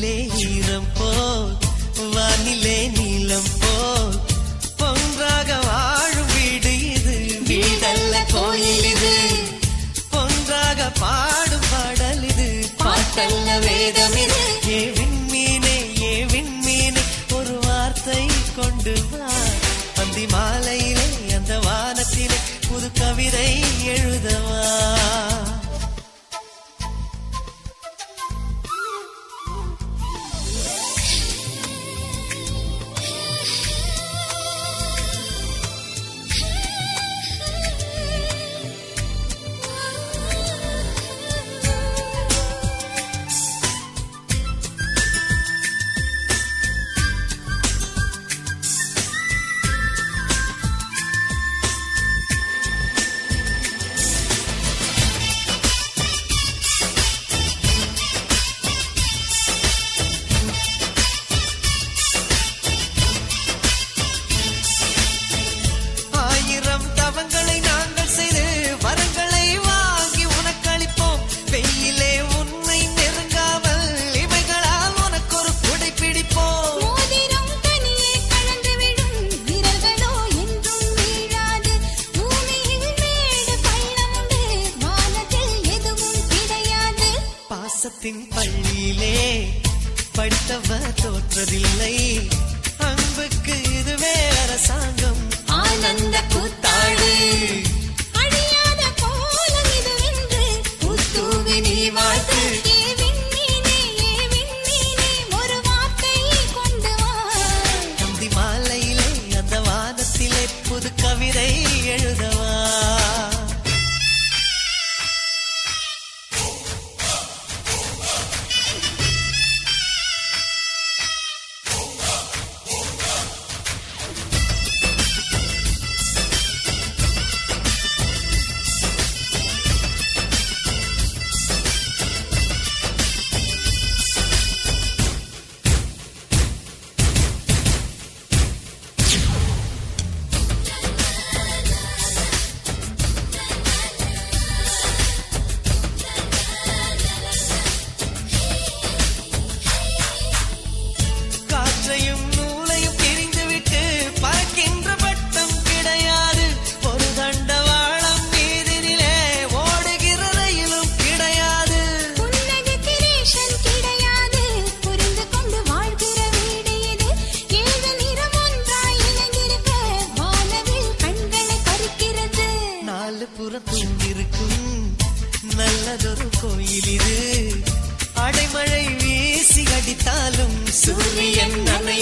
வானிலே ஆயிரம் போல் வானிலே நீளம் போல். பொன்றாக வாழும் வீடு இது வீடல்ல கோயில் இது. பொன்றாக பாடும் பாடல் இது பாட்டல்ல வேதம் இது. ஏ விண்மீனே ஏ விண்மீனே ஒரு வார்த்தை கொண்டு வா. அந்தி மாலையிலே அந்த வானத்திலே புது கவிதை பாசத்தின் பள்ளியிலே படித்தவர் தோற்றதில்லை. அன்புக்கு இதுவே அரசாங்கம். ஆனந்த கூத்தாடு. நாலு புறம் தூங்கிருக்கும் நல்லதொரு கோயில் இது அடைமழை வீசி அடித்தாலும் சூரியன் நனையாது